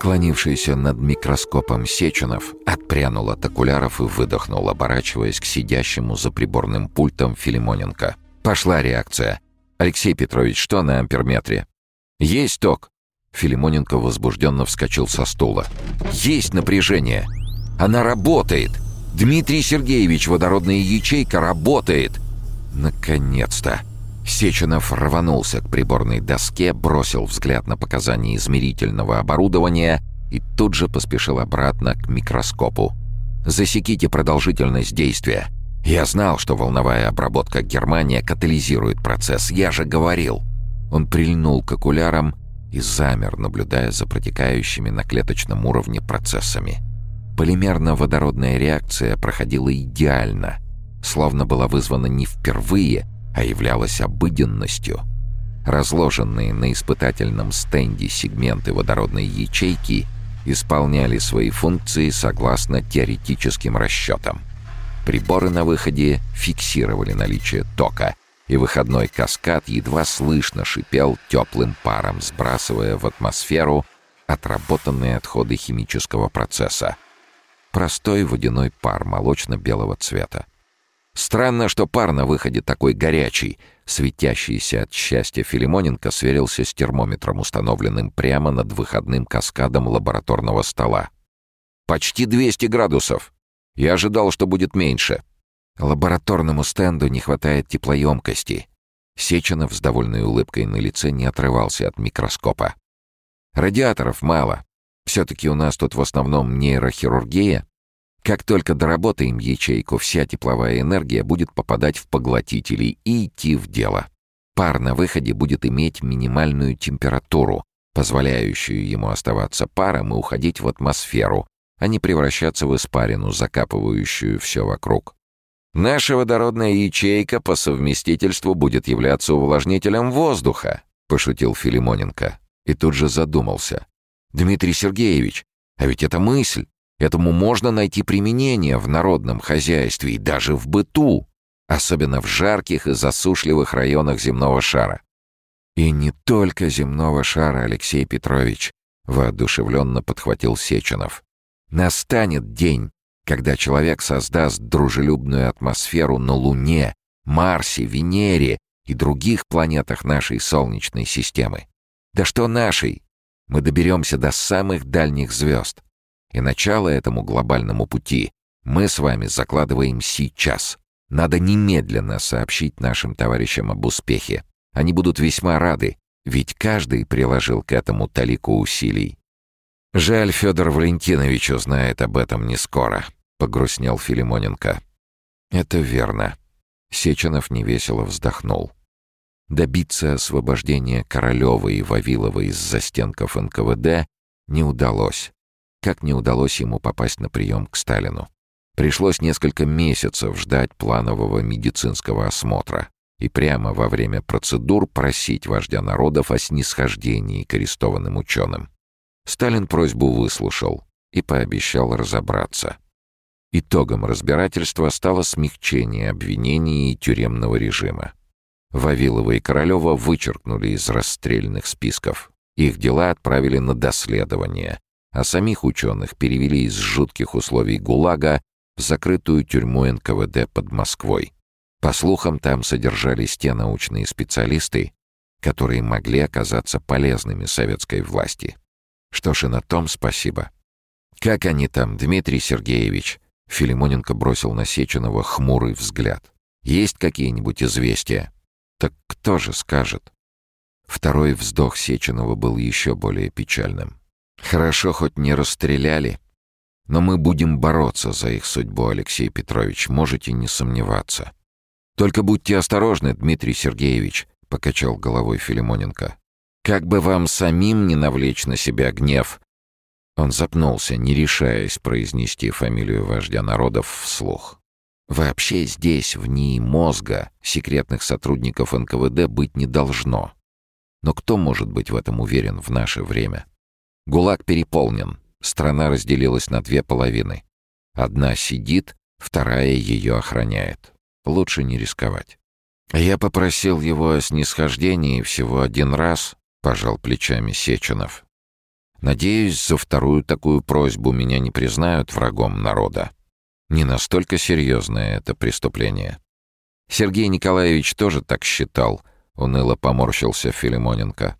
Склонившийся над микроскопом Сеченов отпрянул от окуляров и выдохнул, оборачиваясь к сидящему за приборным пультом Филимоненко. «Пошла реакция. Алексей Петрович, что на амперметре?» «Есть ток!» Филимоненко возбужденно вскочил со стула. «Есть напряжение! Она работает! Дмитрий Сергеевич, водородная ячейка работает!» «Наконец-то!» Сеченов рванулся к приборной доске, бросил взгляд на показания измерительного оборудования и тут же поспешил обратно к микроскопу. «Засеките продолжительность действия. Я знал, что волновая обработка Германия катализирует процесс. Я же говорил!» Он прильнул к окулярам и замер, наблюдая за протекающими на клеточном уровне процессами. Полимерно-водородная реакция проходила идеально, словно была вызвана не впервые, а являлась обыденностью. Разложенные на испытательном стенде сегменты водородной ячейки исполняли свои функции согласно теоретическим расчетам. Приборы на выходе фиксировали наличие тока, и выходной каскад едва слышно шипел теплым паром, сбрасывая в атмосферу отработанные отходы химического процесса. Простой водяной пар молочно-белого цвета. Странно, что пар на выходе такой горячий. Светящийся от счастья Филимоненко сверился с термометром, установленным прямо над выходным каскадом лабораторного стола. «Почти 200 градусов. Я ожидал, что будет меньше». Лабораторному стенду не хватает теплоемкости. Сеченов с довольной улыбкой на лице не отрывался от микроскопа. «Радиаторов мало. Все-таки у нас тут в основном нейрохирургия, как только доработаем ячейку, вся тепловая энергия будет попадать в поглотители и идти в дело. Пар на выходе будет иметь минимальную температуру, позволяющую ему оставаться паром и уходить в атмосферу, а не превращаться в испарину, закапывающую все вокруг. Наша водородная ячейка по совместительству будет являться увлажнителем воздуха, пошутил Филимоненко и тут же задумался. Дмитрий Сергеевич, а ведь это мысль. Этому можно найти применение в народном хозяйстве и даже в быту, особенно в жарких и засушливых районах земного шара. И не только земного шара, Алексей Петрович, воодушевленно подхватил Сеченов. Настанет день, когда человек создаст дружелюбную атмосферу на Луне, Марсе, Венере и других планетах нашей Солнечной системы. Да что нашей? Мы доберемся до самых дальних звезд. И начало этому глобальному пути мы с вами закладываем сейчас. Надо немедленно сообщить нашим товарищам об успехе. Они будут весьма рады, ведь каждый приложил к этому талику усилий. «Жаль, Федор Валентинович узнает об этом не скоро», — погрустнел Филимоненко. «Это верно». Сеченов невесело вздохнул. Добиться освобождения Королева и Вавилова из застенков НКВД не удалось как не удалось ему попасть на прием к Сталину. Пришлось несколько месяцев ждать планового медицинского осмотра и прямо во время процедур просить вождя народов о снисхождении к арестованным ученым. Сталин просьбу выслушал и пообещал разобраться. Итогом разбирательства стало смягчение обвинений и тюремного режима. Вавилова и Королева вычеркнули из расстрельных списков. Их дела отправили на доследование, а самих ученых перевели из жутких условий ГУЛАГа в закрытую тюрьму НКВД под Москвой. По слухам, там содержались те научные специалисты, которые могли оказаться полезными советской власти. Что ж и на том спасибо. «Как они там, Дмитрий Сергеевич?» Филимоненко бросил на Сеченова хмурый взгляд. «Есть какие-нибудь известия?» «Так кто же скажет?» Второй вздох Сеченова был еще более печальным. Хорошо, хоть не расстреляли. Но мы будем бороться за их судьбу, Алексей Петрович, можете не сомневаться. Только будьте осторожны, Дмитрий Сергеевич, — покачал головой Филимоненко. Как бы вам самим не навлечь на себя гнев. Он запнулся, не решаясь произнести фамилию вождя народов вслух. Вообще здесь, в ней мозга, секретных сотрудников НКВД быть не должно. Но кто может быть в этом уверен в наше время? ГУЛАГ переполнен. Страна разделилась на две половины. Одна сидит, вторая ее охраняет. Лучше не рисковать. Я попросил его о снисхождении всего один раз, пожал плечами Сеченов. Надеюсь, за вторую такую просьбу меня не признают врагом народа. Не настолько серьезное это преступление. Сергей Николаевич тоже так считал, уныло поморщился Филимоненко.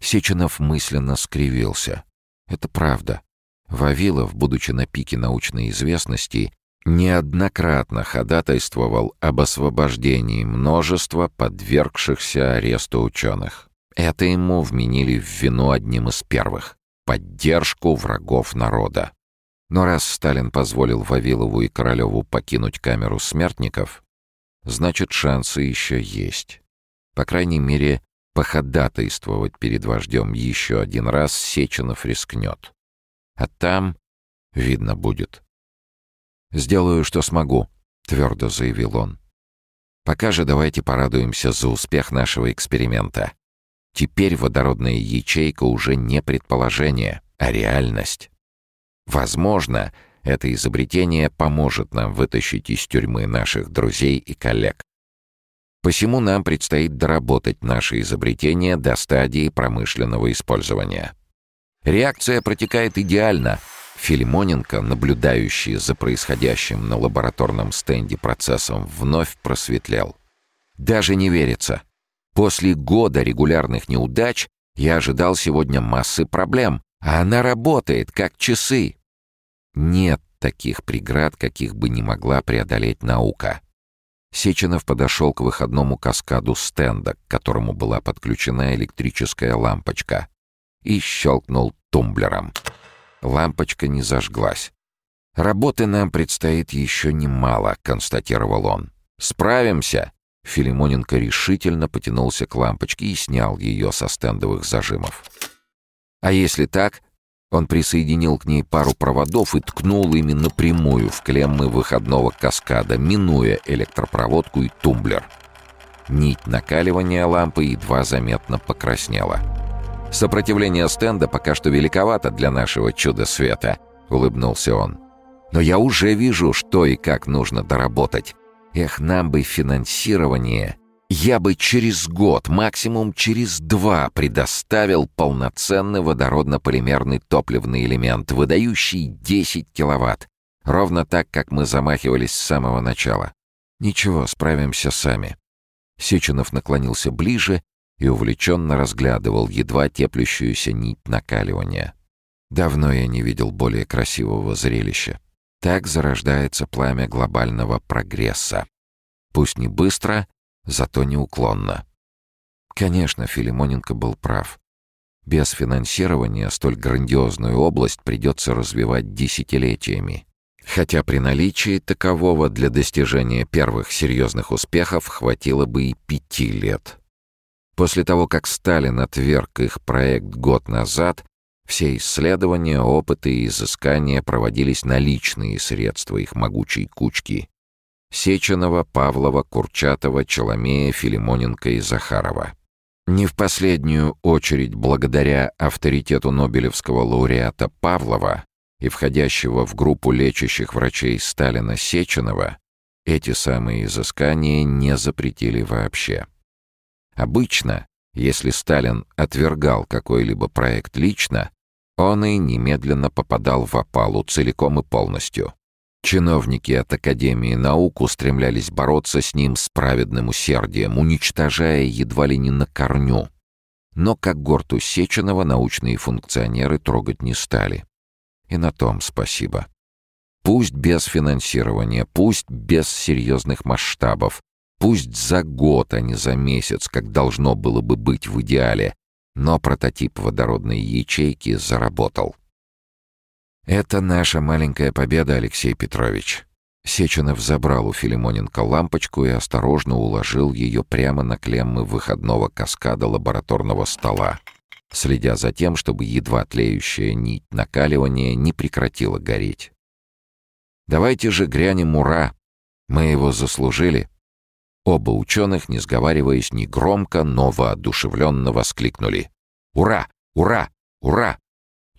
Сеченов мысленно скривился. Это правда. Вавилов, будучи на пике научной известности, неоднократно ходатайствовал об освобождении множества подвергшихся аресту ученых. Это ему вменили в вину одним из первых — поддержку врагов народа. Но раз Сталин позволил Вавилову и Королеву покинуть камеру смертников, значит, шансы еще есть. По крайней мере, походатайствовать перед вождем еще один раз Сеченов рискнет. А там видно будет. «Сделаю, что смогу», — твердо заявил он. «Пока же давайте порадуемся за успех нашего эксперимента. Теперь водородная ячейка уже не предположение, а реальность. Возможно, это изобретение поможет нам вытащить из тюрьмы наших друзей и коллег. Посему нам предстоит доработать наше изобретение до стадии промышленного использования. Реакция протекает идеально. Филимоненко, наблюдающий за происходящим на лабораторном стенде процессом, вновь просветлел. Даже не верится. После года регулярных неудач я ожидал сегодня массы проблем, а она работает, как часы. Нет таких преград, каких бы не могла преодолеть наука. Сеченов подошел к выходному каскаду стенда, к которому была подключена электрическая лампочка, и щелкнул тумблером. Лампочка не зажглась. «Работы нам предстоит еще немало», — констатировал он. «Справимся!» Филимоненко решительно потянулся к лампочке и снял ее со стендовых зажимов. «А если так, он присоединил к ней пару проводов и ткнул ими напрямую в клеммы выходного каскада, минуя электропроводку и тумблер. Нить накаливания лампы едва заметно покраснела. «Сопротивление стенда пока что великовато для нашего чуда света», — улыбнулся он. «Но я уже вижу, что и как нужно доработать. Эх, нам бы финансирование я бы через год, максимум через два, предоставил полноценный водородно-полимерный топливный элемент, выдающий 10 киловатт. Ровно так, как мы замахивались с самого начала. Ничего, справимся сами. Сеченов наклонился ближе и увлеченно разглядывал едва теплющуюся нить накаливания. Давно я не видел более красивого зрелища. Так зарождается пламя глобального прогресса. Пусть не быстро, зато неуклонно. Конечно, Филимоненко был прав. Без финансирования столь грандиозную область придется развивать десятилетиями. Хотя при наличии такового для достижения первых серьезных успехов хватило бы и пяти лет. После того, как Сталин отверг их проект год назад, все исследования, опыты и изыскания проводились на личные средства их могучей кучки. Сеченова, Павлова, Курчатова, Челомея, Филимоненко и Захарова. Не в последнюю очередь благодаря авторитету Нобелевского лауреата Павлова и входящего в группу лечащих врачей Сталина Сеченова, эти самые изыскания не запретили вообще. Обычно, если Сталин отвергал какой-либо проект лично, он и немедленно попадал в опалу целиком и полностью. Чиновники от Академии наук устремлялись бороться с ним с праведным усердием, уничтожая едва ли не на корню. Но как горту Сеченова научные функционеры трогать не стали. И на том спасибо. Пусть без финансирования, пусть без серьезных масштабов, пусть за год, а не за месяц, как должно было бы быть в идеале, но прототип водородной ячейки заработал. «Это наша маленькая победа, Алексей Петрович». Сеченов забрал у Филимоненко лампочку и осторожно уложил ее прямо на клеммы выходного каскада лабораторного стола, следя за тем, чтобы едва тлеющая нить накаливания не прекратила гореть. «Давайте же грянем ура! Мы его заслужили!» Оба ученых, не сговариваясь ни громко, но воодушевленно воскликнули. «Ура! Ура! Ура!»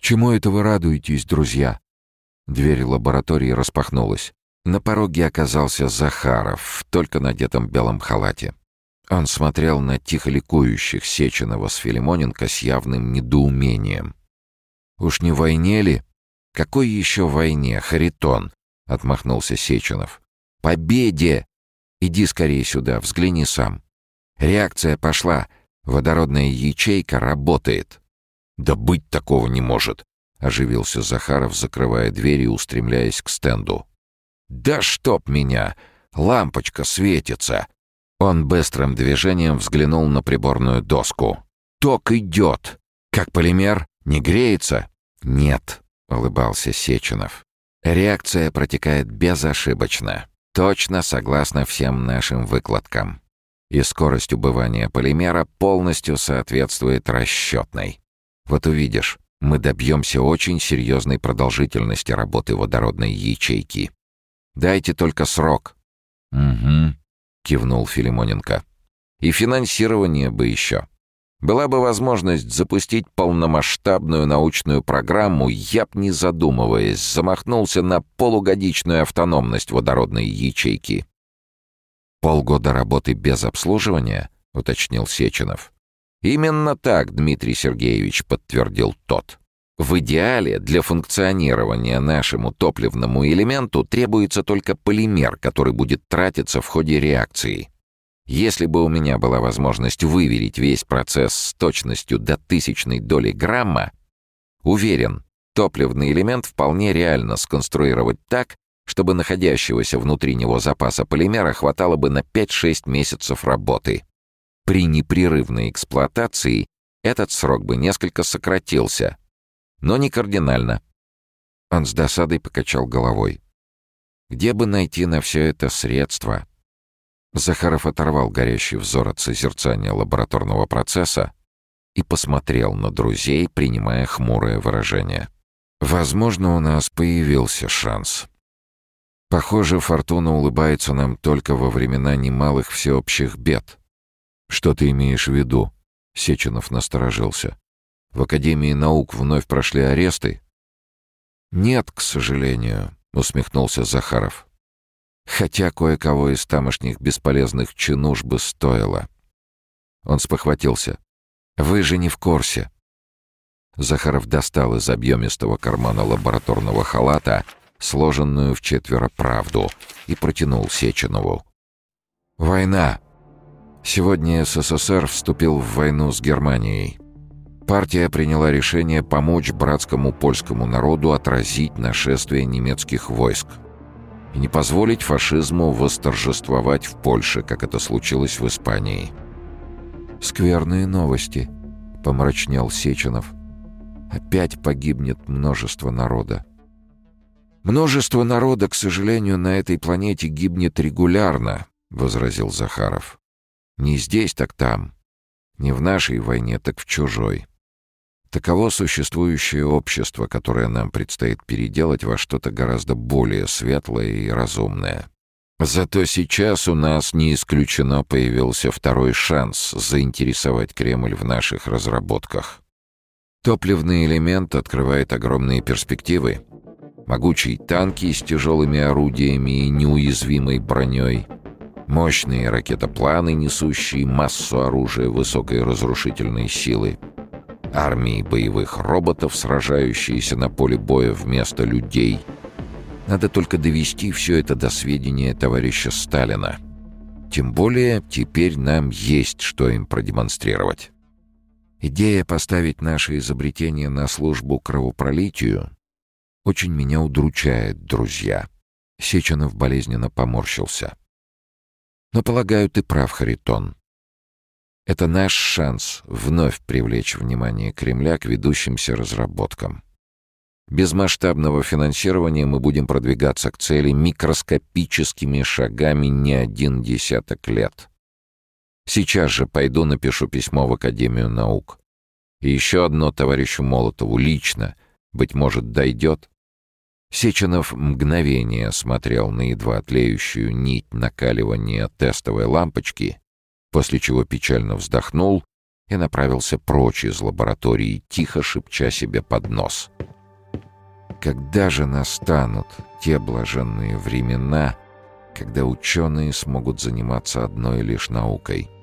«Чему это вы радуетесь, друзья?» Дверь лаборатории распахнулась. На пороге оказался Захаров, в только надетом белом халате. Он смотрел на тихо ликующих Сеченова с Филимоненко с явным недоумением. «Уж не войне ли?» «Какой еще войне, Харитон?» — отмахнулся Сеченов. «Победе! Иди скорее сюда, взгляни сам. Реакция пошла. Водородная ячейка работает». «Да быть такого не может!» — оживился Захаров, закрывая дверь и устремляясь к стенду. «Да чтоб меня! Лампочка светится!» Он быстрым движением взглянул на приборную доску. «Ток идет! Как полимер? Не греется?» «Нет», — улыбался Сеченов. «Реакция протекает безошибочно. Точно согласно всем нашим выкладкам. И скорость убывания полимера полностью соответствует расчетной. Вот увидишь, мы добьемся очень серьезной продолжительности работы водородной ячейки. Дайте только срок». «Угу», — кивнул Филимоненко. «И финансирование бы еще. Была бы возможность запустить полномасштабную научную программу, я б, не задумываясь, замахнулся на полугодичную автономность водородной ячейки». «Полгода работы без обслуживания?» — уточнил Сеченов. «Именно так, Дмитрий Сергеевич», — подтвердил тот. В идеале для функционирования нашему топливному элементу требуется только полимер, который будет тратиться в ходе реакции. Если бы у меня была возможность выверить весь процесс с точностью до тысячной доли грамма, уверен, топливный элемент вполне реально сконструировать так, чтобы находящегося внутри него запаса полимера хватало бы на 5-6 месяцев работы. При непрерывной эксплуатации этот срок бы несколько сократился, но не кардинально. Он с досадой покачал головой. Где бы найти на все это средства? Захаров оторвал горящий взор от созерцания лабораторного процесса и посмотрел на друзей, принимая хмурое выражение. «Возможно, у нас появился шанс. Похоже, фортуна улыбается нам только во времена немалых всеобщих бед». «Что ты имеешь в виду?» — Сеченов насторожился. В Академии наук вновь прошли аресты? Нет, к сожалению, усмехнулся Захаров. Хотя кое-кого из тамошних бесполезных чинуш бы стоило. Он спохватился. Вы же не в курсе. Захаров достал из объемистого кармана лабораторного халата сложенную в четверо правду и протянул Сеченову. «Война. Сегодня СССР вступил в войну с Германией. Партия приняла решение помочь братскому польскому народу отразить нашествие немецких войск и не позволить фашизму восторжествовать в Польше, как это случилось в Испании. «Скверные новости», — помрачнел Сеченов. «Опять погибнет множество народа». «Множество народа, к сожалению, на этой планете гибнет регулярно», — возразил Захаров. «Не здесь, так там. Не в нашей войне, так в чужой. Таково существующее общество, которое нам предстоит переделать во что-то гораздо более светлое и разумное. Зато сейчас у нас не исключено появился второй шанс заинтересовать Кремль в наших разработках. Топливный элемент открывает огромные перспективы. Могучие танки с тяжелыми орудиями и неуязвимой броней, мощные ракетопланы, несущие массу оружия высокой разрушительной силы — армии боевых роботов, сражающиеся на поле боя вместо людей. Надо только довести все это до сведения товарища Сталина. Тем более теперь нам есть что им продемонстрировать. Идея поставить наше изобретение на службу кровопролитию очень меня удручает, друзья. Сеченов болезненно поморщился. Но, полагаю, ты прав, Харитон. Это наш шанс вновь привлечь внимание Кремля к ведущимся разработкам. Без масштабного финансирования мы будем продвигаться к цели микроскопическими шагами не один десяток лет. Сейчас же пойду напишу письмо в Академию наук. И еще одно товарищу Молотову лично, быть может, дойдет. Сеченов мгновение смотрел на едва тлеющую нить накаливания тестовой лампочки после чего печально вздохнул и направился прочь из лаборатории, тихо шепча себе под нос. Когда же настанут те блаженные времена, когда ученые смогут заниматься одной лишь наукой —